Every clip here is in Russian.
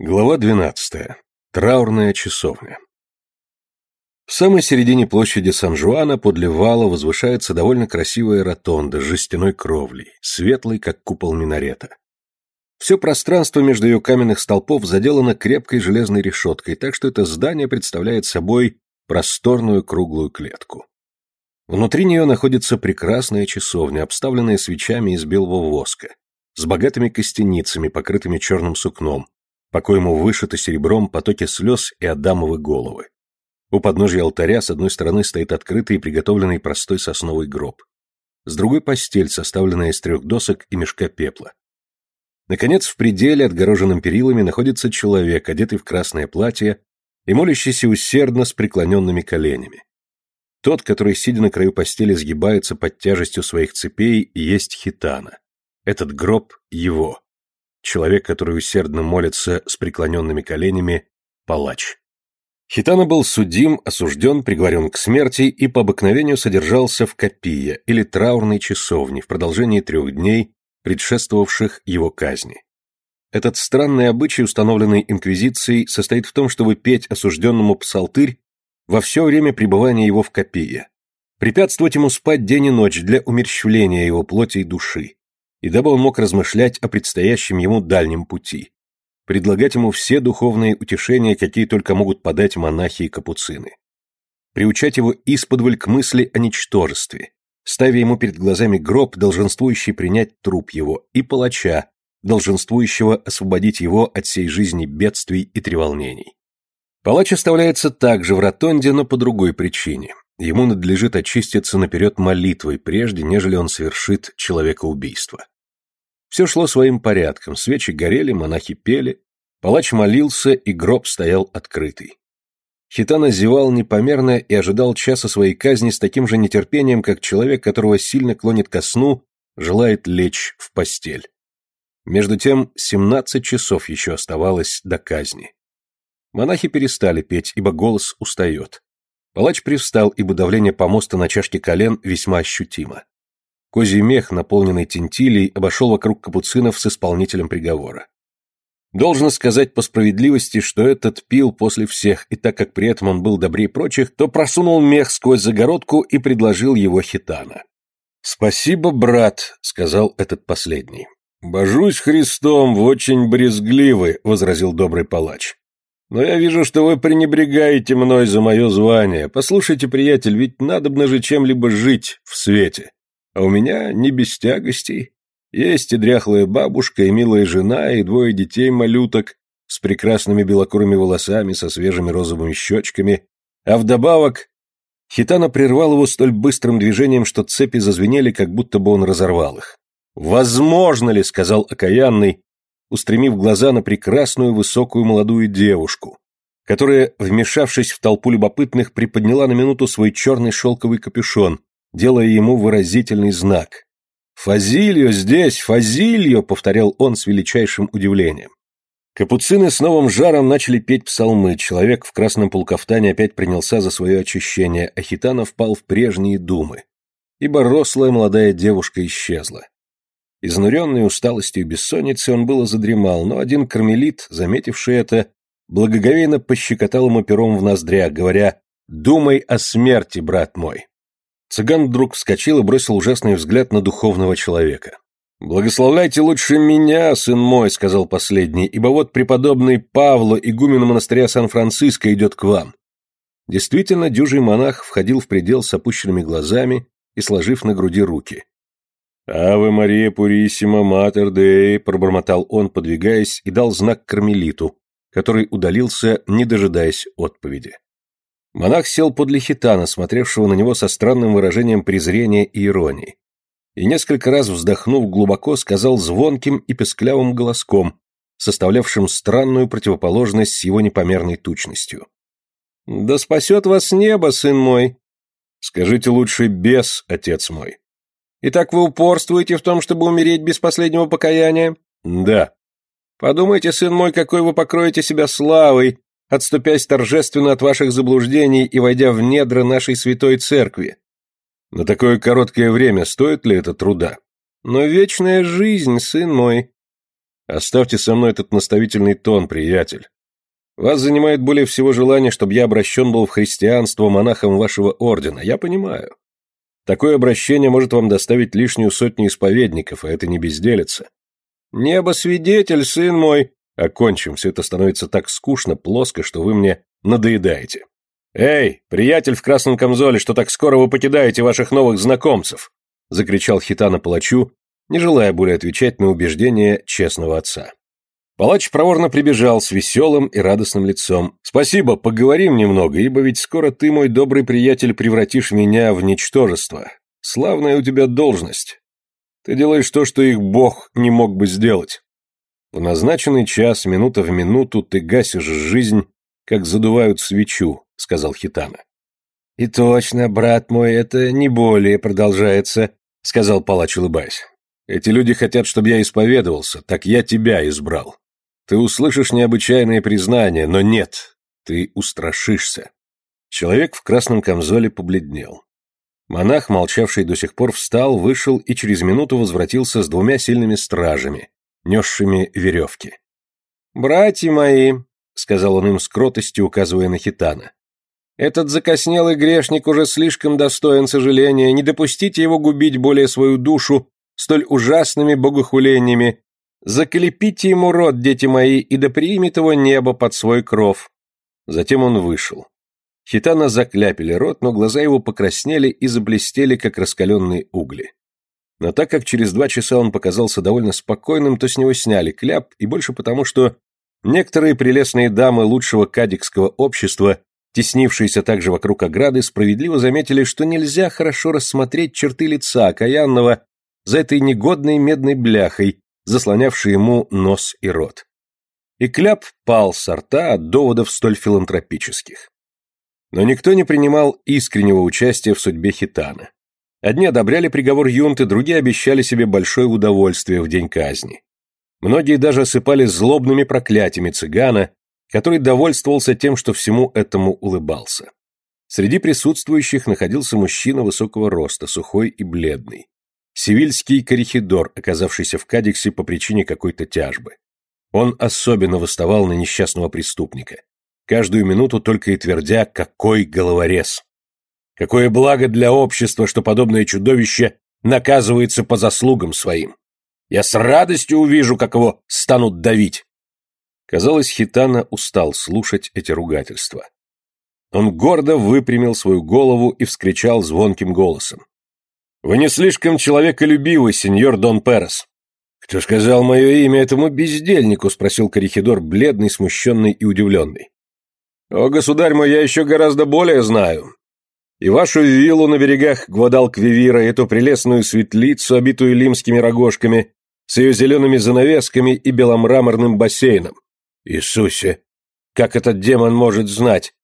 Глава 12. Траурная часовня. В самой середине площади Сан-Жуана подле вала возвышается довольно красивая ротонда с жестяной кровлей, светлой, как купол минарета. Все пространство между ее каменных столпов заделано крепкой железной решеткой, так что это здание представляет собой просторную круглую клетку. Внутри нее находится прекрасная часовня, обставленная свечами из белого воска, с богатыми костяницами, покрытыми черным сукном, по коему вышиты серебром потоки слез и адамовы головы. У подножия алтаря с одной стороны стоит открытый и приготовленный простой сосновый гроб. С другой постель, составленная из трех досок и мешка пепла. Наконец, в пределе, отгороженном перилами, находится человек, одетый в красное платье и молящийся усердно с преклоненными коленями. Тот, который, сидя на краю постели, сгибается под тяжестью своих цепей, есть хитана. Этот гроб его. Человек, который усердно молится с преклоненными коленями, палач. Хитана был судим, осужден, приговорен к смерти и по обыкновению содержался в копия или траурной часовне в продолжении трех дней, предшествовавших его казни. Этот странный обычай, установленный Инквизицией, состоит в том, чтобы петь осужденному псалтырь во все время пребывания его в копие, препятствовать ему спать день и ночь для умерщвления его плоти и души, и дабы он мог размышлять о предстоящем ему дальнем пути, предлагать ему все духовные утешения, какие только могут подать монахи и капуцины, приучать его исподволь к мысли о ничтожестве, ставя ему перед глазами гроб, долженствующий принять труп его, и палача, долженствующего освободить его от всей жизни бедствий и треволнений. Палач оставляется также в ротонде, но по другой причине. Ему надлежит очиститься наперед молитвой, прежде нежели он совершит человекоубийство. Все шло своим порядком, свечи горели, монахи пели, палач молился, и гроб стоял открытый. Хитана зевал непомерно и ожидал часа своей казни с таким же нетерпением, как человек, которого сильно клонит ко сну, желает лечь в постель. Между тем, семнадцать часов еще оставалось до казни. Монахи перестали петь, ибо голос устает. Палач привстал, ибо давление помоста на чашке колен весьма ощутимо. Козий мех, наполненный тентилей, обошел вокруг капуцинов с исполнителем приговора. Должно сказать по справедливости, что этот пил после всех, и так как при этом он был добрее прочих, то просунул мех сквозь загородку и предложил его хитана. «Спасибо, брат», — сказал этот последний. «Божусь Христом, вы очень брезгливы», — возразил добрый палач. Но я вижу, что вы пренебрегаете мной за мое звание. Послушайте, приятель, ведь надобно же чем-либо жить в свете. А у меня не без тягостей. Есть и дряхлая бабушка, и милая жена, и двое детей-малюток с прекрасными белокурыми волосами, со свежими розовыми щечками. А вдобавок... Хитана прервал его столь быстрым движением, что цепи зазвенели, как будто бы он разорвал их. «Возможно ли, — сказал окаянный, устремив глаза на прекрасную высокую молодую девушку, которая, вмешавшись в толпу любопытных, приподняла на минуту свой черный шелковый капюшон, делая ему выразительный знак. «Фазильо здесь, Фазильо!» — повторял он с величайшим удивлением. Капуцины с новым жаром начали петь псалмы, человек в красном полкафтане опять принялся за свое очищение, а Хитана впал в прежние думы, ибо рослая молодая девушка исчезла. Изнуренный усталостью и бессонницей он было задремал, но один кармелит, заметивший это, благоговейно пощекотал ему пером в ноздрях, говоря «Думай о смерти, брат мой». Цыган вдруг вскочил и бросил ужасный взгляд на духовного человека. «Благословляйте лучше меня, сын мой», — сказал последний, «ибо вот преподобный Павло, игумен монастыря Сан-Франциско, идет к вам». Действительно, дюжий монах входил в предел с опущенными глазами и сложив на груди руки. «Аве Мария Пурисима Матер Дей», — пробормотал он, подвигаясь, и дал знак кармелиту, который удалился, не дожидаясь отповеди. Монах сел подле хитана, смотревшего на него со странным выражением презрения и иронии, и несколько раз вздохнув глубоко, сказал звонким и песклявым голоском, составлявшим странную противоположность с его непомерной тучностью. «Да спасет вас небо, сын мой!» «Скажите лучше бес, отец мой!» Итак, вы упорствуете в том, чтобы умереть без последнего покаяния? Да. Подумайте, сын мой, какой вы покроете себя славой, отступясь торжественно от ваших заблуждений и войдя в недра нашей святой церкви. На такое короткое время стоит ли это труда? Но вечная жизнь, сын мой. Оставьте со мной этот наставительный тон, приятель. Вас занимает более всего желание, чтобы я обращен был в христианство монахом вашего ордена, я понимаю. Такое обращение может вам доставить лишнюю сотню исповедников, а это не безделица. Небо свидетель, сын мой. Окончим, все это становится так скучно, плоско, что вы мне надоедаете. Эй, приятель в красном камзоле, что так скоро вы покидаете ваших новых знакомцев? Закричал Хитана палачу, не желая более отвечать на убеждения честного отца. Палач проворно прибежал с веселым и радостным лицом. «Спасибо, поговорим немного, ибо ведь скоро ты, мой добрый приятель, превратишь меня в ничтожество. Славная у тебя должность. Ты делаешь то, что их бог не мог бы сделать. В назначенный час, минута в минуту, ты гасишь жизнь, как задувают свечу», — сказал Хитана. «И точно, брат мой, это не более продолжается», — сказал палач, улыбаясь. «Эти люди хотят, чтобы я исповедовался, так я тебя избрал. Ты услышишь необычайные признания, но нет, ты устрашишься. Человек в красном камзоле побледнел. Монах, молчавший до сих пор, встал, вышел и через минуту возвратился с двумя сильными стражами, несшими веревки. «Братья мои», — сказал он им с кротостью, указывая на Хитана, — «этот закоснелый грешник уже слишком достоин сожаления, не допустите его губить более свою душу столь ужасными богохулениями, Заколепите ему рот, дети мои, и да примет его небо под свой кров. Затем он вышел. Хитана закляпили рот, но глаза его покраснели и заблестели, как раскаленные угли. Но так как через два часа он показался довольно спокойным, то с него сняли кляп, и больше потому, что некоторые прелестные дамы лучшего кадикского общества, теснившиеся также вокруг ограды, справедливо заметили, что нельзя хорошо рассмотреть черты лица окаянного за этой негодной медной бляхой, заслонявший ему нос и рот. И кляп пал с рта от доводов столь филантропических. Но никто не принимал искреннего участия в судьбе Хитана. Одни одобряли приговор юнты, другие обещали себе большое удовольствие в день казни. Многие даже осыпали злобными проклятиями цыгана, который довольствовался тем, что всему этому улыбался. Среди присутствующих находился мужчина высокого роста, сухой и бледный. Сивильский корихидор, оказавшийся в Кадиксе по причине какой-то тяжбы. Он особенно выставал на несчастного преступника, каждую минуту только и твердя «какой головорез!». Какое благо для общества, что подобное чудовище наказывается по заслугам своим. Я с радостью увижу, как его станут давить. Казалось, Хитана устал слушать эти ругательства. Он гордо выпрямил свою голову и вскричал звонким голосом. Вы не слишком человеколюбивый, сеньор Дон Перес. Кто сказал мое имя этому бездельнику? спросил Корихидор, бледный, смущенный и удивленный. О, государь мой, я еще гораздо более знаю. И вашу виллу на берегах Гвадалквивира, эту прелестную светлицу, обитую лимскими рогожками, с ее зелеными занавесками и беломраморным бассейном. Иисусе, как этот демон может знать?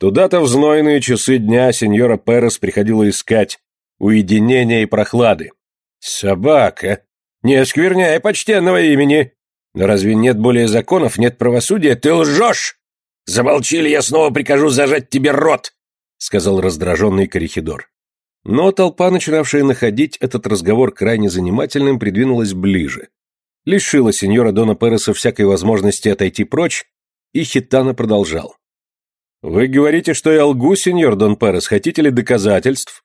Туда-то в знойные часы дня сеньора Перес приходила искать уединения и прохлады. Собака! Не оскверняй почтенного имени! Но разве нет более законов, нет правосудия? Ты лжешь! Замолчи, или я снова прикажу зажать тебе рот! Сказал раздраженный Корихидор. Но толпа, начинавшая находить этот разговор крайне занимательным, придвинулась ближе. Лишила сеньора Дона Переса всякой возможности отойти прочь, и Хитана продолжал. «Вы говорите, что я лгу, сеньор Дон Перес, хотите ли доказательств?»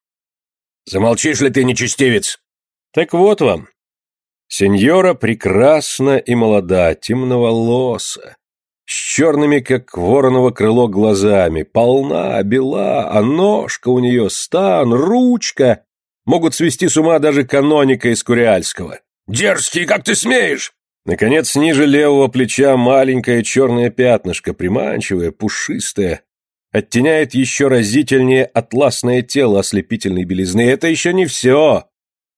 Замолчишь ли ты, нечестивец? Так вот вам. Сеньора прекрасна и молода, темноволоса, с черными, как вороново крыло, глазами, полна, бела, а ножка у нее, стан, ручка могут свести с ума даже каноника из Куриальского. Дерзкий, как ты смеешь? Наконец, ниже левого плеча маленькое черное пятнышко, приманчивое, пушистое, оттеняет еще разительнее атласное тело ослепительной белизны. Это еще не все.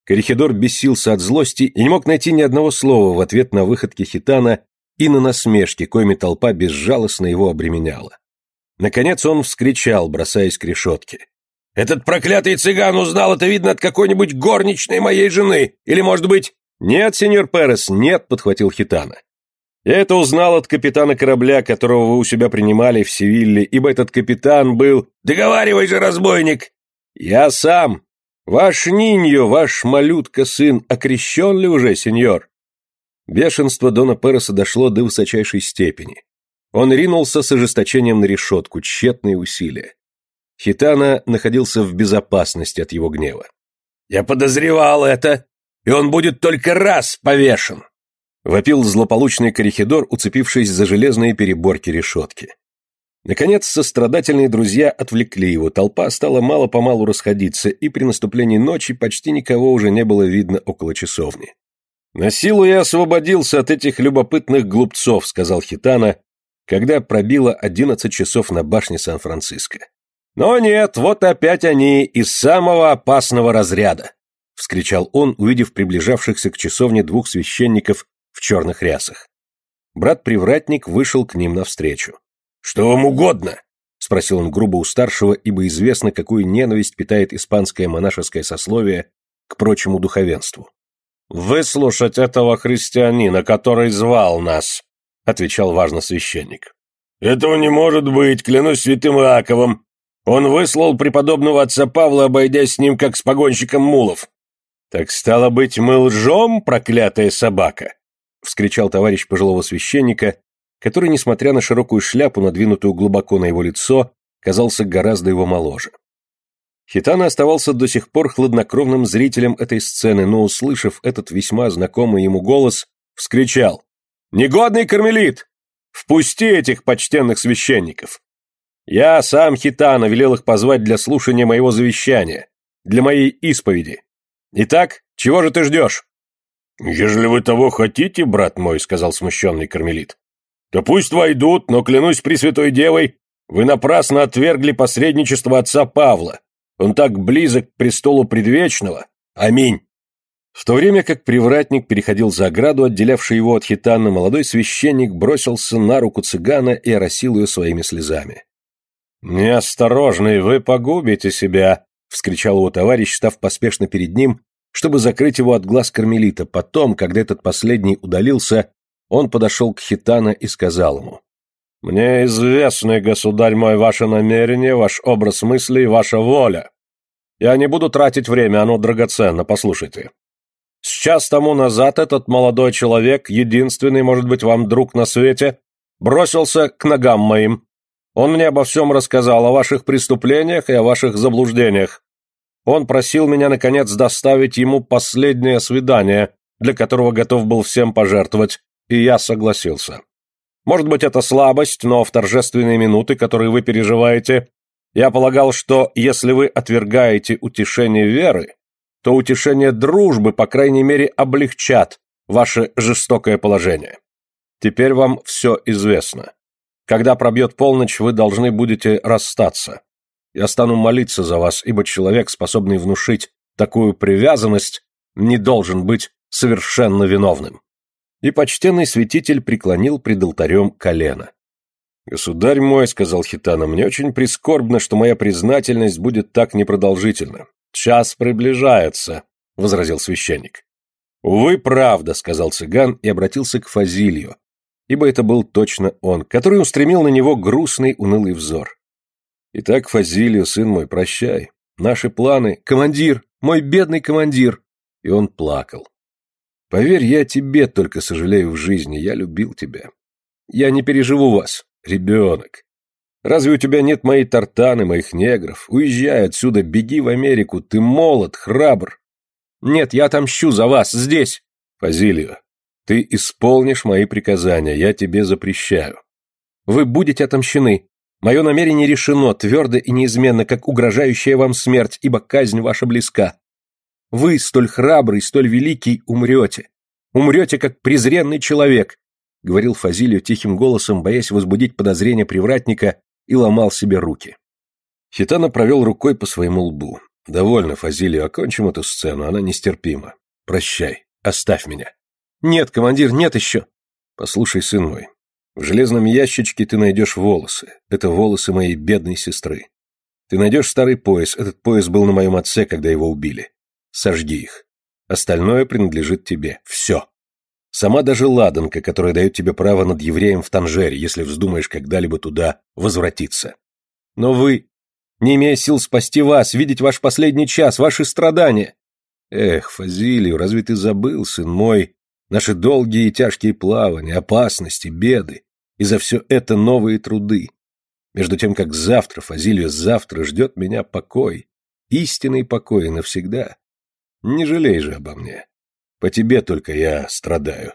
Корихидор бесился от злости и не мог найти ни одного слова в ответ на выходки Хитана и на насмешки, коими толпа безжалостно его обременяла. Наконец он вскричал, бросаясь к решетке. «Этот проклятый цыган узнал это, видно, от какой-нибудь горничной моей жены! Или, может быть...» «Нет, сеньор Перес, нет», — подхватил Хитана. Я это узнал от капитана корабля, которого вы у себя принимали в Севилле, ибо этот капитан был... Договаривай же, разбойник! Я сам. Ваш Ниньо, ваш малютка-сын, окрещен ли уже, сеньор? Бешенство Дона Переса дошло до высочайшей степени. Он ринулся с ожесточением на решетку, тщетные усилия. Хитана находился в безопасности от его гнева. «Я подозревал это, и он будет только раз повешен!» Вопил злополучный корихидор, уцепившись за железные переборки решетки. Наконец, сострадательные друзья отвлекли его, толпа стала мало-помалу расходиться, и при наступлении ночи почти никого уже не было видно около часовни. «На силу я освободился от этих любопытных глупцов», — сказал Хитана, когда пробило одиннадцать часов на башне Сан-Франциско. «Но нет, вот опять они из самого опасного разряда», — вскричал он, увидев приближавшихся к часовне двух священников в черных рясах. Брат-привратник вышел к ним навстречу. «Что вам угодно?» — спросил он грубо у старшего, ибо известно, какую ненависть питает испанское монашеское сословие к прочему духовенству. «Выслушать этого христианина, который звал нас», — отвечал важно священник. «Этого не может быть, клянусь святым Иаковом. Он выслал преподобного отца Павла, обойдясь с ним, как с погонщиком мулов». «Так стало быть, мы лжем, проклятая собака?» — вскричал товарищ пожилого священника, который, несмотря на широкую шляпу, надвинутую глубоко на его лицо, казался гораздо его моложе. Хитана оставался до сих пор хладнокровным зрителем этой сцены, но, услышав этот весьма знакомый ему голос, вскричал «Негодный кармелит! Впусти этих почтенных священников! Я сам Хитана велел их позвать для слушания моего завещания, для моей исповеди. Итак, чего же ты ждешь?» «Ежели вы того хотите, брат мой», — сказал смущенный кармелит, то пусть войдут, но, клянусь Пресвятой Девой, вы напрасно отвергли посредничество отца Павла. Он так близок к престолу предвечного. Аминь. В то время как привратник переходил за ограду, отделявший его от хитана, молодой священник бросился на руку цыгана и оросил ее своими слезами. «Неосторожный, вы погубите себя!» — вскричал его товарищ, став поспешно перед ним, чтобы закрыть его от глаз кармелита. Потом, когда этот последний удалился, он подошел к Хитана и сказал ему, «Мне известны, государь мой, ваше намерение, ваш образ мыслей, ваша воля. Я не буду тратить время, оно драгоценно, послушайте. С час тому назад этот молодой человек, единственный, может быть, вам друг на свете, бросился к ногам моим. Он мне обо всем рассказал, о ваших преступлениях и о ваших заблуждениях. Он просил меня, наконец, доставить ему последнее свидание, для которого готов был всем пожертвовать, и я согласился. Может быть, это слабость, но в торжественные минуты, которые вы переживаете, я полагал, что если вы отвергаете утешение веры, то утешение дружбы, по крайней мере, облегчат ваше жестокое положение. Теперь вам все известно. Когда пробьет полночь, вы должны будете расстаться. Я стану молиться за вас, ибо человек, способный внушить такую привязанность, не должен быть совершенно виновным и почтенный святитель преклонил пред алтарем колено. «Государь мой», — сказал Хитана, — «мне очень прискорбно, что моя признательность будет так непродолжительна. Час приближается», — возразил священник. «Увы, правда», — сказал цыган и обратился к Фазилью, ибо это был точно он, который устремил на него грустный, унылый взор. «Итак, Фазилью, сын мой, прощай. Наши планы... Командир! Мой бедный командир!» И он плакал. Поверь, я тебе только сожалею в жизни, я любил тебя. Я не переживу вас, ребенок. Разве у тебя нет моей тартаны, моих негров? Уезжай отсюда, беги в Америку, ты молод, храбр. Нет, я отомщу за вас, здесь. Фазилио, ты исполнишь мои приказания, я тебе запрещаю. Вы будете отомщены. Мое намерение решено, твердо и неизменно, как угрожающая вам смерть, ибо казнь ваша близка. Вы, столь храбрый, столь великий, умрете. Умрете, как презренный человек, — говорил Фазилию тихим голосом, боясь возбудить подозрения привратника, и ломал себе руки. Хитана провел рукой по своему лбу. «Довольно, Фазилию, окончим эту сцену, она нестерпима. Прощай, оставь меня». «Нет, командир, нет еще». «Послушай, сын мой, в железном ящичке ты найдешь волосы. Это волосы моей бедной сестры. Ты найдешь старый пояс, этот пояс был на моем отце, когда его убили. Сожги их. Остальное принадлежит тебе. Все. Сама даже ладанка, которая дает тебе право над евреем в Танжере, если вздумаешь когда-либо туда возвратиться. Но вы, не имея сил спасти вас, видеть ваш последний час, ваши страдания. Эх, Фазилию, разве ты забыл, сын мой, Наши долгие и тяжкие плавания, опасности, беды. И за все это новые труды. Между тем, как завтра, Фазилию, завтра ждет меня покой. Истинный покой навсегда. Не жалей же обо мне. По тебе только я страдаю.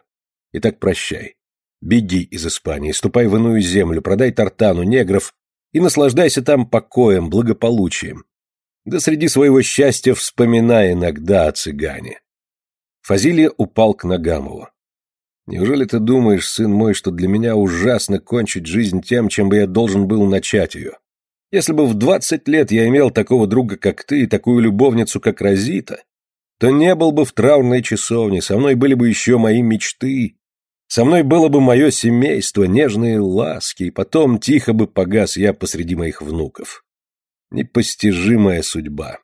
Итак, прощай. Беги из Испании, ступай в иную землю, продай тартану, негров и наслаждайся там покоем, благополучием. Да среди своего счастья вспоминай иногда о цыгане. Фазилия упал к ногам его. Неужели ты думаешь, сын мой, что для меня ужасно кончить жизнь тем, чем бы я должен был начать ее? Если бы в двадцать лет я имел такого друга, как ты, и такую любовницу, как Розита, то не был бы в траурной часовне, со мной были бы еще мои мечты, со мной было бы мое семейство, нежные ласки, и потом тихо бы погас я посреди моих внуков. Непостижимая судьба.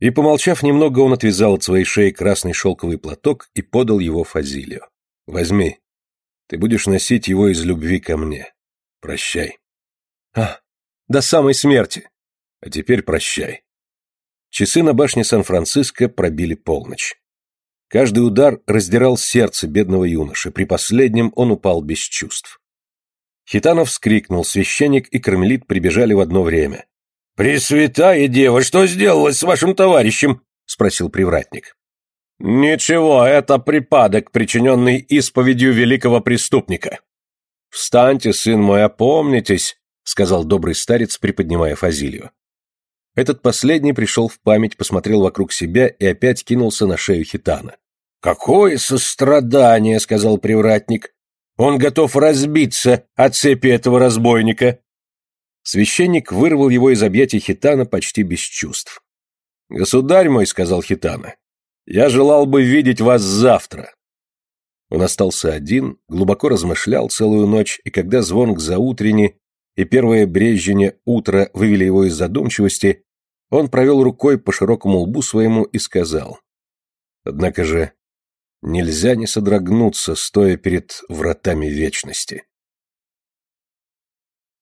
И, помолчав немного, он отвязал от своей шеи красный шелковый платок и подал его Фазилию. «Возьми. Ты будешь носить его из любви ко мне. Прощай». «А, до самой смерти!» «А теперь прощай». Часы на башне Сан-Франциско пробили полночь. Каждый удар раздирал сердце бедного юноши, при последнем он упал без чувств. Хитанов вскрикнул, священник и кармелит прибежали в одно время. «Пресвятая дева, что сделалось с вашим товарищем?» — спросил привратник. «Ничего, это припадок, причиненный исповедью великого преступника». «Встаньте, сын мой, опомнитесь», — сказал добрый старец, приподнимая Фазилию. Этот последний пришел в память, посмотрел вокруг себя и опять кинулся на шею Хитана. «Какое сострадание!» — сказал привратник. «Он готов разбиться от цепи этого разбойника!» Священник вырвал его из объятий Хитана почти без чувств. «Государь мой», — сказал Хитана, — «я желал бы видеть вас завтра». Он остался один, глубоко размышлял целую ночь, и когда звон к заутренне и первое брежение утра вывели его из задумчивости, он провел рукой по широкому лбу своему и сказал. Однако же нельзя не содрогнуться, стоя перед вратами вечности.